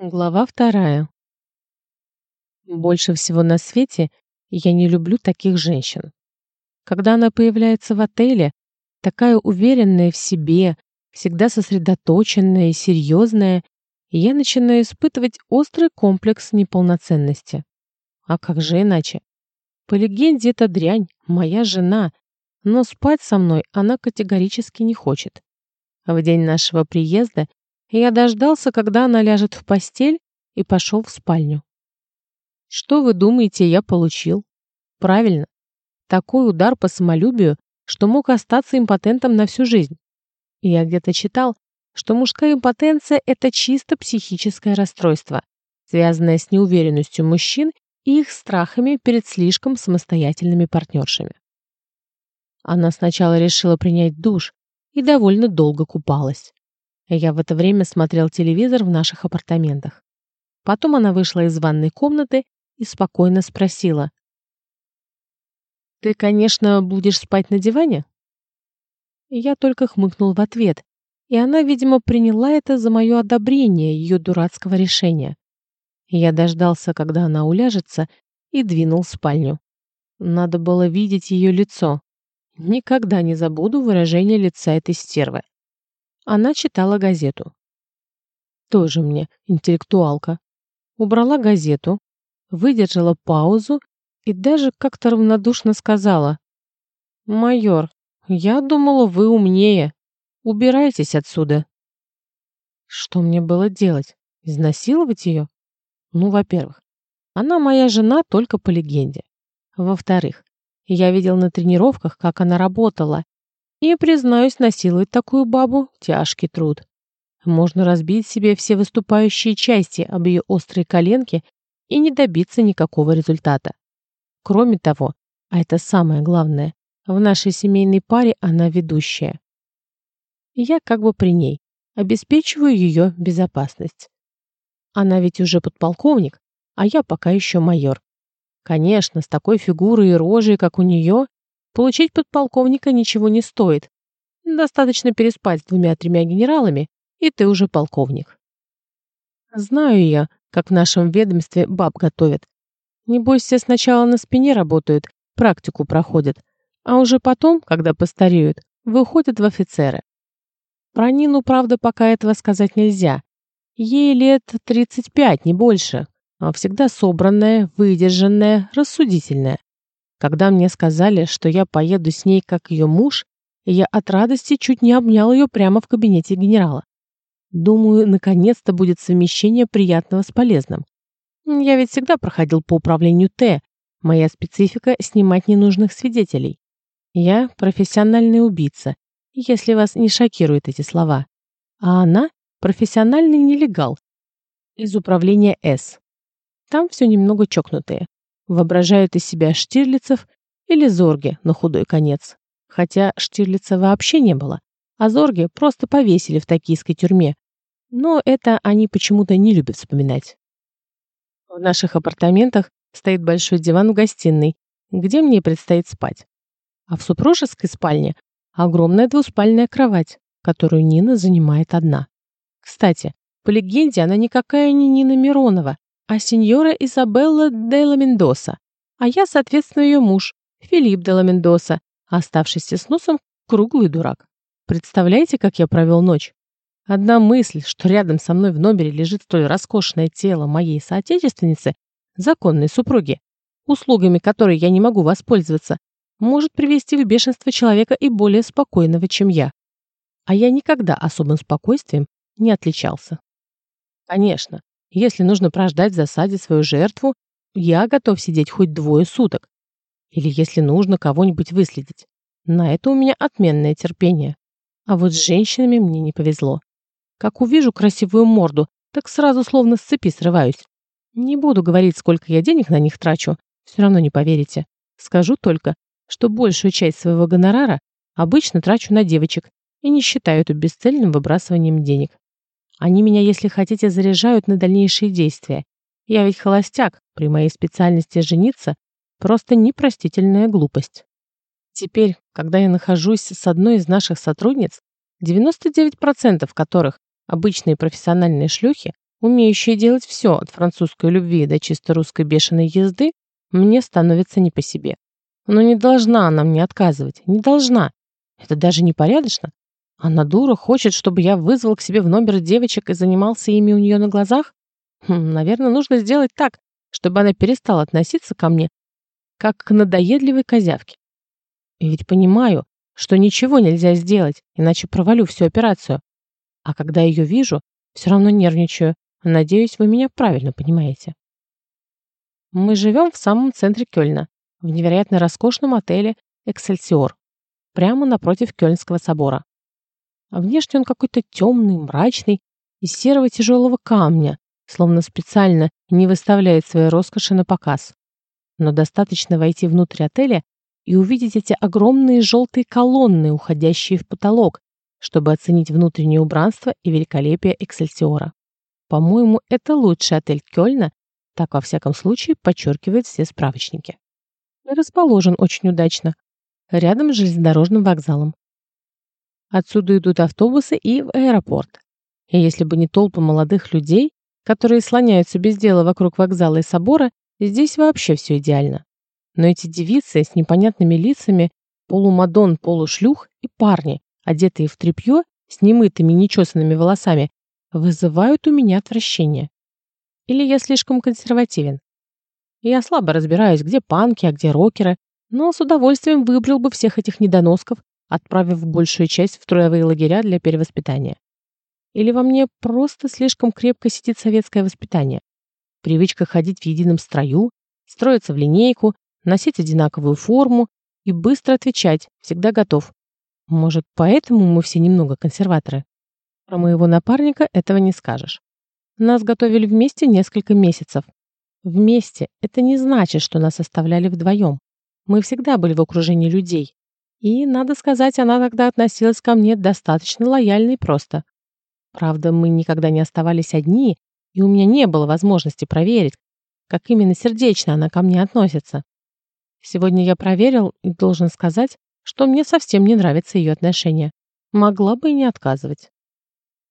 Глава вторая. Больше всего на свете я не люблю таких женщин. Когда она появляется в отеле, такая уверенная в себе, всегда сосредоточенная и серьезная, я начинаю испытывать острый комплекс неполноценности. А как же иначе? По легенде, это дрянь, моя жена, но спать со мной она категорически не хочет. В день нашего приезда я дождался, когда она ляжет в постель, и пошел в спальню. Что вы думаете, я получил? Правильно. Такой удар по самолюбию, что мог остаться импотентом на всю жизнь. Я где-то читал, что мужская импотенция – это чисто психическое расстройство, связанное с неуверенностью мужчин и их страхами перед слишком самостоятельными партнершами. Она сначала решила принять душ и довольно долго купалась. Я в это время смотрел телевизор в наших апартаментах. Потом она вышла из ванной комнаты и спокойно спросила. «Ты, конечно, будешь спать на диване?» Я только хмыкнул в ответ, и она, видимо, приняла это за мое одобрение ее дурацкого решения. Я дождался, когда она уляжется, и двинул спальню. Надо было видеть ее лицо. Никогда не забуду выражение лица этой стервы. Она читала газету. Тоже мне интеллектуалка. Убрала газету, выдержала паузу и даже как-то равнодушно сказала. «Майор, я думала, вы умнее. Убирайтесь отсюда». Что мне было делать? Изнасиловать ее? Ну, во-первых, она моя жена только по легенде. Во-вторых, я видел на тренировках, как она работала, и, признаюсь, насиловать такую бабу – тяжкий труд. Можно разбить себе все выступающие части об ее острые коленки и не добиться никакого результата. Кроме того, а это самое главное, в нашей семейной паре она ведущая. Я как бы при ней, обеспечиваю ее безопасность. Она ведь уже подполковник, а я пока еще майор. Конечно, с такой фигурой и рожей, как у нее, Получить подполковника ничего не стоит. Достаточно переспать с двумя-тремя генералами, и ты уже полковник. Знаю я, как в нашем ведомстве баб готовят. Небось, все сначала на спине работают, практику проходят, а уже потом, когда постареют, выходят в офицеры. Про Нину, правда, пока этого сказать нельзя. Ей лет 35, не больше, а всегда собранная, выдержанная, рассудительная. Когда мне сказали, что я поеду с ней как ее муж, я от радости чуть не обнял ее прямо в кабинете генерала. Думаю, наконец-то будет совмещение приятного с полезным. Я ведь всегда проходил по управлению Т. Моя специфика — снимать ненужных свидетелей. Я профессиональный убийца, если вас не шокируют эти слова. А она — профессиональный нелегал из управления С. Там все немного чокнутые воображают из себя Штирлицев или Зорги на худой конец. Хотя Штирлица вообще не было, а Зорги просто повесили в токийской тюрьме. Но это они почему-то не любят вспоминать. В наших апартаментах стоит большой диван в гостиной, где мне предстоит спать. А в супружеской спальне огромная двуспальная кровать, которую Нина занимает одна. Кстати, по легенде, она никакая не Нина Миронова, а сеньора Изабелла де ла Мендоса, а я, соответственно, ее муж, Филипп де ла Мендоса, оставшийся с носом круглый дурак. Представляете, как я провел ночь? Одна мысль, что рядом со мной в номере лежит столь роскошное тело моей соотечественницы, законной супруги, услугами которой я не могу воспользоваться, может привести в бешенство человека и более спокойного, чем я. А я никогда особым спокойствием не отличался. Конечно, если нужно прождать в засаде свою жертву, я готов сидеть хоть двое суток. Или если нужно кого-нибудь выследить. На это у меня отменное терпение. А вот с женщинами мне не повезло. Как увижу красивую морду, так сразу словно с цепи срываюсь. Не буду говорить, сколько я денег на них трачу, все равно не поверите. Скажу только, что большую часть своего гонорара обычно трачу на девочек и не считаю это бесцельным выбрасыванием денег. Они меня, если хотите, заряжают на дальнейшие действия. Я ведь холостяк, при моей специальности жениться просто непростительная глупость. Теперь, когда я нахожусь с одной из наших сотрудниц, 99% которых обычные профессиональные шлюхи, умеющая делать все от французской любви до чисто русской бешеной езды, мне становится не по себе. Но не должна она мне отказывать, не должна. Это даже непорядочно. Она дура, хочет, чтобы я вызвал к себе в номер девочек и занимался ими у нее на глазах? Хм, наверное, нужно сделать так, чтобы она перестала относиться ко мне, как к надоедливой козявке. И ведь понимаю, что ничего нельзя сделать, иначе провалю всю операцию. А когда ее вижу, все равно нервничаю. Надеюсь, вы меня правильно понимаете. Мы живем в самом центре Кёльна, в невероятно роскошном отеле «Эксельсиор», прямо напротив Кёльнского собора. А внешне он какой-то темный, мрачный, из серого тяжелого камня, словно специально не выставляет свои роскоши на показ. Но достаточно войти внутрь отеля и увидеть эти огромные желтые колонны, уходящие в потолок, чтобы оценить внутреннее убранство и великолепие Эксельсиора. По-моему, это лучший отель Кёльна, так во всяком случае подчеркивают все справочники. И расположен очень удачно, рядом с железнодорожным вокзалом. Отсюда идут автобусы и в аэропорт. И если бы не толпы молодых людей, которые слоняются без дела вокруг вокзала и собора, здесь вообще все идеально. Но эти девицы с непонятными лицами, полумадон, полушлюх и парни, одетые в тряпье, с немытыми, нечесанными волосами, вызывают у меня отвращение. Или я слишком консервативен. Я слабо разбираюсь, где панки, а где рокеры, но с удовольствием выбрал бы всех этих недоносков отправив большую часть в трудовые лагеря для перевоспитания. Или во мне просто слишком крепко сидит советское воспитание? Привычка ходить в едином строю, строиться в линейку, носить одинаковую форму и быстро отвечать, всегда готов. Может, поэтому мы все немного консерваторы? Про моего напарника этого не скажешь. Нас готовили вместе несколько месяцев. Вместе – это не значит, что нас оставляли вдвоем. Мы всегда были в окружении людей, и, надо сказать, она тогда относилась ко мне достаточно лояльно и просто. Правда, мы никогда не оставались одни, и у меня не было возможности проверить, как именно сердечно она ко мне относится. Сегодня я проверил и должен сказать, что мне совсем не нравится ее отношение. Могла бы и не отказывать.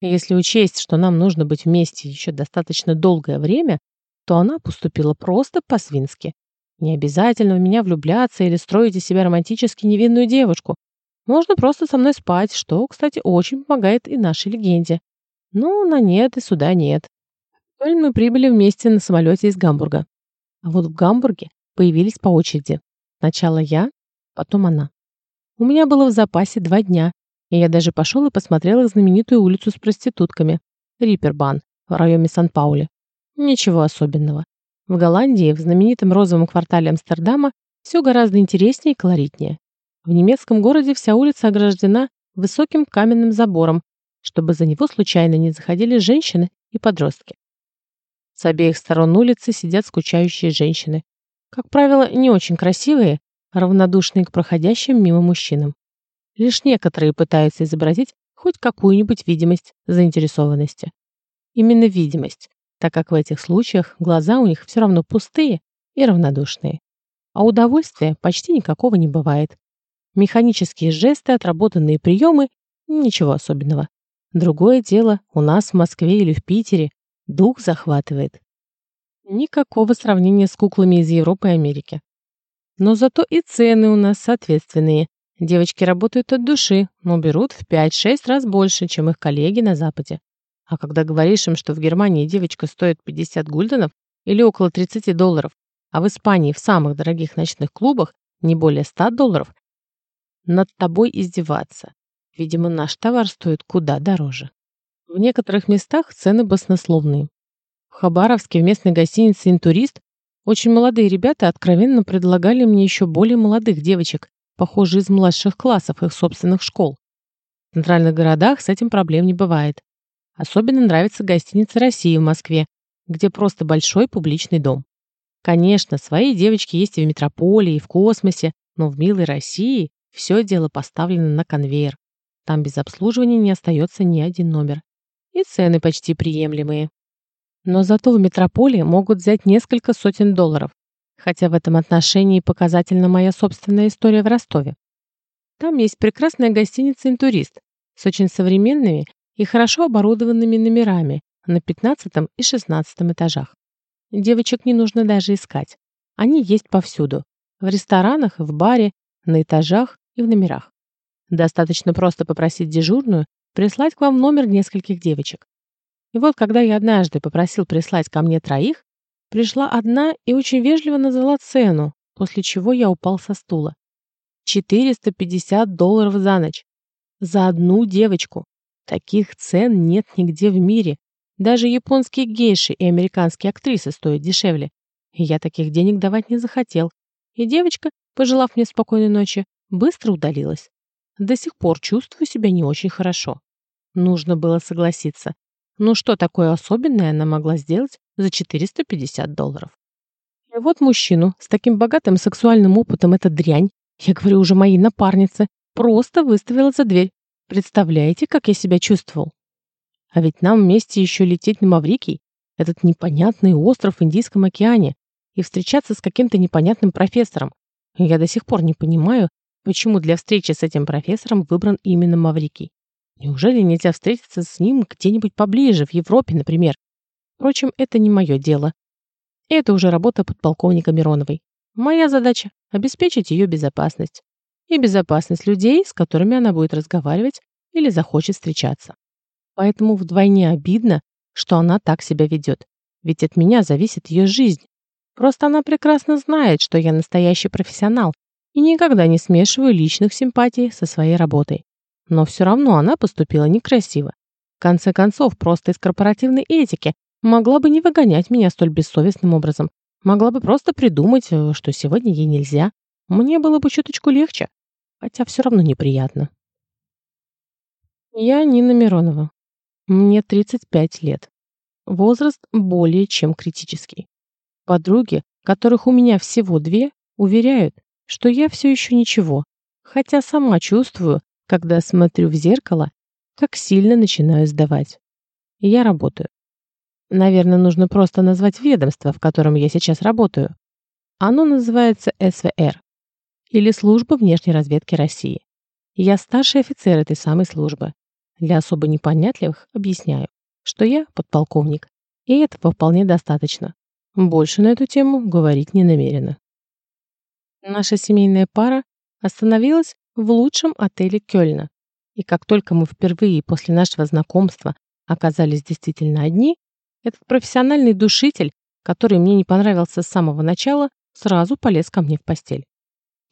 Если учесть, что нам нужно быть вместе еще достаточно долгое время, то она поступила просто по-свински. Не обязательно в меня влюбляться или строить из себя романтически невинную девушку. Можно просто со мной спать, что, кстати, очень помогает и нашей легенде. Ну, на нет и сюда нет. В мы прибыли вместе на самолете из Гамбурга. А вот в Гамбурге появились по очереди. Сначала я, потом она. У меня было в запасе два дня, и я даже пошел и посмотрел их знаменитую улицу с проститутками. Риппербан в районе Сан-Паули. Ничего особенного. В Голландии, в знаменитом розовом квартале Амстердама, все гораздо интереснее и колоритнее. В немецком городе вся улица ограждена высоким каменным забором, чтобы за него случайно не заходили женщины и подростки. С обеих сторон улицы сидят скучающие женщины. Как правило, не очень красивые, равнодушные к проходящим мимо мужчинам. Лишь некоторые пытаются изобразить хоть какую-нибудь видимость заинтересованности. Именно видимость, так как в этих случаях глаза у них все равно пустые и равнодушные. А удовольствия почти никакого не бывает. Механические жесты, отработанные приемы – ничего особенного. Другое дело, у нас в Москве или в Питере дух захватывает. Никакого сравнения с куклами из Европы и Америки. Но зато и цены у нас соответственные. Девочки работают от души, но берут в 5-6 раз больше, чем их коллеги на Западе. А когда говоришь им, что в Германии девочка стоит 50 гульденов или около 30 долларов, а в Испании в самых дорогих ночных клубах не более 100 долларов, над тобой издеваться. Видимо, наш товар стоит куда дороже. В некоторых местах цены баснословные. В Хабаровске в местной гостинице «Интурист» очень молодые ребята откровенно предлагали мне еще более молодых девочек, похоже, из младших классов их собственных школ. В центральных городах с этим проблем не бывает. Особенно нравится гостиница «Россия» в Москве, где просто большой публичный дом. Конечно, свои девочки есть и в метрополии, и в космосе, но в милой России все дело поставлено на конвейер. Там без обслуживания не остается ни один номер. И цены почти приемлемые. Но зато в метрополии могут взять несколько сотен долларов, хотя в этом отношении показательна моя собственная история в Ростове. Там есть прекрасная гостиница «Интурист» с очень современными и хорошо оборудованными номерами, на 15 и 16 этажах. Девочек не нужно даже искать. Они есть повсюду. В ресторанах, в баре, на этажах и в номерах. Достаточно просто попросить дежурную прислать к вам номер нескольких девочек. И вот когда я однажды попросил прислать ко мне троих, пришла одна и очень вежливо назвала цену, после чего я упал со стула. 450 долларов за ночь. За одну девочку. Таких цен нет нигде в мире. Даже японские гейши и американские актрисы стоят дешевле. И я таких денег давать не захотел. И девочка, пожелав мне спокойной ночи, быстро удалилась. До сих пор чувствую себя не очень хорошо. Нужно было согласиться. Ну что такое особенное она могла сделать за 450 долларов? И вот мужчину с таким богатым сексуальным опытом эта дрянь, я говорю уже моей напарнице, просто выставила за дверь. Представляете, как я себя чувствовал? А ведь нам вместе еще лететь на Маврикий, этот непонятный остров в Индийском океане, и встречаться с каким-то непонятным профессором. Я до сих пор не понимаю, почему для встречи с этим профессором выбран именно Маврикий. Неужели нельзя встретиться с ним где-нибудь поближе, в Европе, например? Впрочем, это не мое дело. Это уже работа подполковника Мироновой. Моя задача – обеспечить ее безопасность. И безопасность людей, с которыми она будет разговаривать или захочет встречаться. Поэтому вдвойне обидно, что она так себя ведет. Ведь от меня зависит ее жизнь. Просто она прекрасно знает, что я настоящий профессионал и никогда не смешиваю личных симпатий со своей работой. Но все равно она поступила некрасиво. В конце концов, просто из корпоративной этики могла бы не выгонять меня столь бессовестным образом. Могла бы просто придумать, э, что сегодня ей нельзя. Мне было бы чуточку легче, хотя все равно неприятно. Я Нина Миронова. Мне 35 лет. Возраст более чем критический. Подруги, которых у меня всего две, уверяют, что я все еще ничего, хотя сама чувствую, когда смотрю в зеркало, как сильно начинаю сдавать. Я работаю. Наверное, нужно просто назвать ведомство, в котором я сейчас работаю. Оно называется СВР, или Служба внешней разведки России. Я старший офицер этой самой службы. Для особо непонятливых объясняю, что я подполковник, и этого вполне достаточно. Больше на эту тему говорить не намерена. Наша семейная пара остановилась в лучшем отеле Кёльна. И как только мы впервые после нашего знакомства оказались действительно одни, этот профессиональный душитель, который мне не понравился с самого начала, сразу полез ко мне в постель.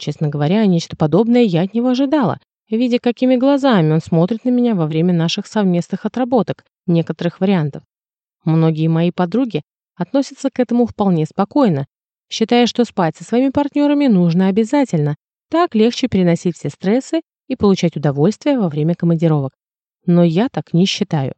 Честно говоря, нечто подобное я от него ожидала, видя, какими глазами он смотрит на меня во время наших совместных отработок некоторых вариантов. Многие мои подруги относятся к этому вполне спокойно, считая, что спать со своими партнерами нужно обязательно, так легче переносить все стрессы и получать удовольствие во время командировок. Но я так не считаю.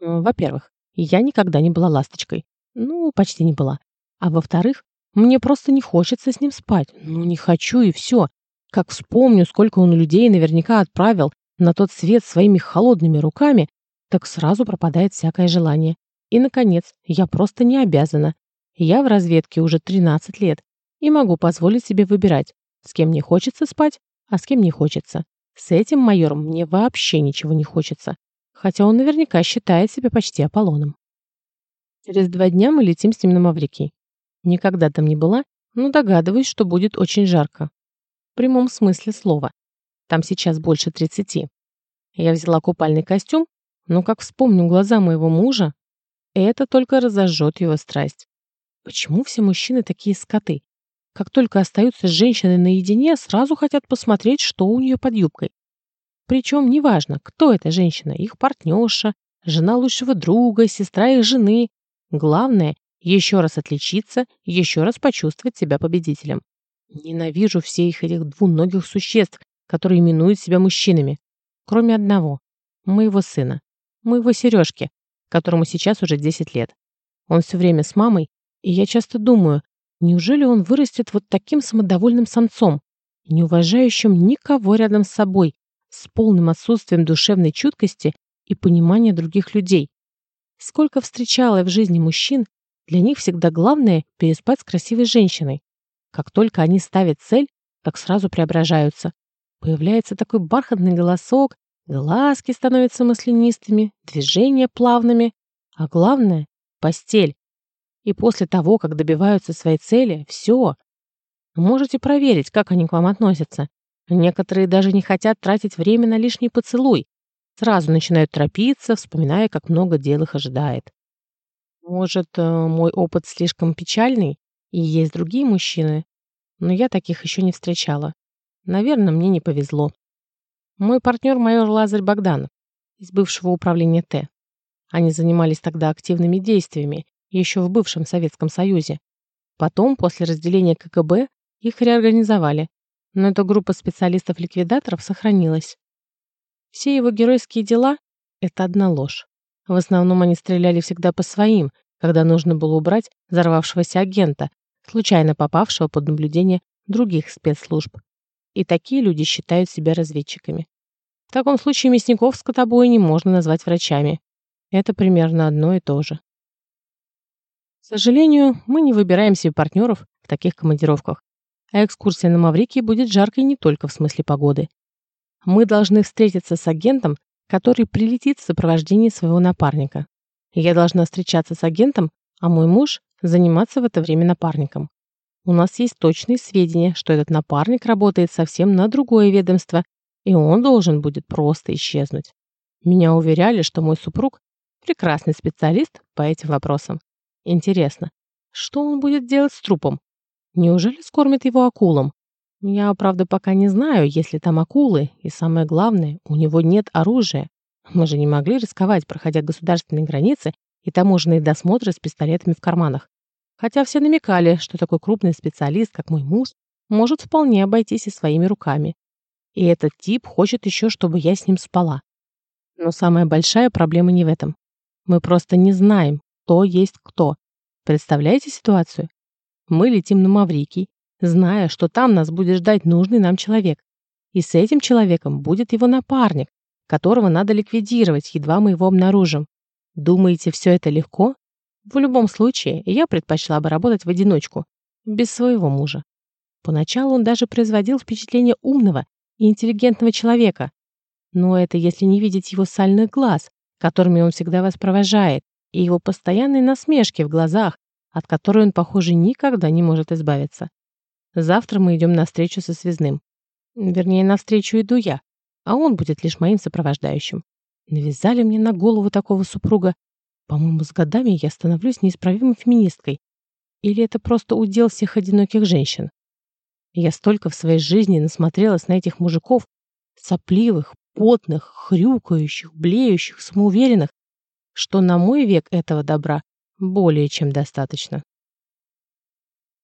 Во-первых, я никогда не была ласточкой. Ну, почти не была. А во-вторых, мне просто не хочется с ним спать. Ну, не хочу и все. Как вспомню, сколько он людей наверняка отправил на тот свет своими холодными руками, так сразу пропадает всякое желание. И, наконец, я просто не обязана. Я в разведке уже 13 лет и могу позволить себе выбирать, с кем мне хочется спать, а с кем не хочется. С этим майором мне вообще ничего не хочется, хотя он наверняка считает себя почти Аполлоном. Через два дня мы летим с ним на Маврикий. Никогда там не была, но догадываюсь, что будет очень жарко прямом смысле слова. Там сейчас больше 30. Я взяла купальный костюм, но как вспомню глаза моего мужа, это только разожжет его страсть. Почему все мужчины такие скоты? Как только остаются с женщиной наедине, сразу хотят посмотреть, что у нее под юбкой. Причем неважно, кто эта женщина, их партнерша, жена лучшего друга, сестра их жены. Главное, еще раз отличиться, еще раз почувствовать себя победителем. Ненавижу всех этих двуногих существ, которые именуют себя мужчинами. Кроме одного. Моего сына. Моего Сережки, которому сейчас уже 10 лет. Он все время с мамой, и я часто думаю, неужели он вырастет вот таким самодовольным самцом, не уважающим никого рядом с собой, с полным отсутствием душевной чуткости и понимания других людей. Сколько встречала я в жизни мужчин, для них всегда главное переспать с красивой женщиной. Как только они ставят цель, так сразу преображаются. Появляется такой бархатный голосок, глазки становятся маслянистыми, движения плавными, А главное — постель. И после того, как добиваются своей цели, все. Можете проверить, как они к вам относятся. Некоторые даже не хотят тратить время на лишний поцелуй. Сразу начинают торопиться, вспоминая, как много дел их ожидает. Может, э, мой опыт слишком печальный, и есть другие мужчины, но я таких еще не встречала. Наверное, мне не повезло. Мой партнер майор Лазарь Богданов из бывшего управления Т. Они занимались тогда активными действиями, еще в бывшем Советском Союзе. Потом, после разделения КГБ, их реорганизовали, но эта группа специалистов-ликвидаторов сохранилась. Все его геройские дела — это одна ложь. В основном они стреляли всегда по своим, когда нужно было убрать взорвавшегося агента, случайно попавшего под наблюдение других спецслужб. И такие люди считают себя разведчиками. В таком случае мясников скотобоя не можно назвать врачами. Это примерно одно и то же. К сожалению, мы не выбираем себе партнеров в таких командировках. А экскурсия на Маврикии будет жаркой не только в смысле погоды. Мы должны встретиться с агентом, который прилетит в сопровождении своего напарника. Я должна встречаться с агентом, а мой муж заниматься в это время напарником. У нас есть точные сведения, что этот напарник работает совсем на другое ведомство и он должен будет просто исчезнуть. Меня уверяли, что мой супруг прекрасный специалист по этим вопросам. Интересно, что он будет делать с трупом? Неужели скормит его акулам? Я, правда, пока не знаю, есть ли там акулы, и самое главное, у него нет оружия. Мы же не могли рисковать, проходя государственные границы и таможенные досмотры с пистолетами в карманах. Хотя все намекали, что такой крупный специалист, как мой муж, может вполне обойтись и своими руками. И этот тип хочет еще, чтобы я с ним спала. Но самая большая проблема не в этом. Мы просто не знаем, кто есть кто. Представляете ситуацию? Мы летим на Маврикий, зная, что там нас будет ждать нужный нам человек. И с этим человеком будет его напарник, которого надо ликвидировать, едва мы его обнаружим. Думаете, все это легко? В любом случае, я предпочла бы работать в одиночку, без своего мужа. Поначалу он даже производил впечатление умного и интеллигентного человека. Но это если не видеть его сальных глаз, которыми он всегда вас провожает, и его постоянной насмешки в глазах, от которой он, похоже, никогда не может избавиться. Завтра мы идем на встречу со связным. Вернее, на встречу иду я, а он будет лишь моим сопровождающим. Навязали мне на голову такого супруга. По-моему, с годами я становлюсь неисправимой феминисткой. Или это просто удел всех одиноких женщин? Я столько в своей жизни насмотрелась на этих мужиков, сопливых, потных, хрюкающих, блеющих, самоуверенных, что на мой век этого добра более чем достаточно.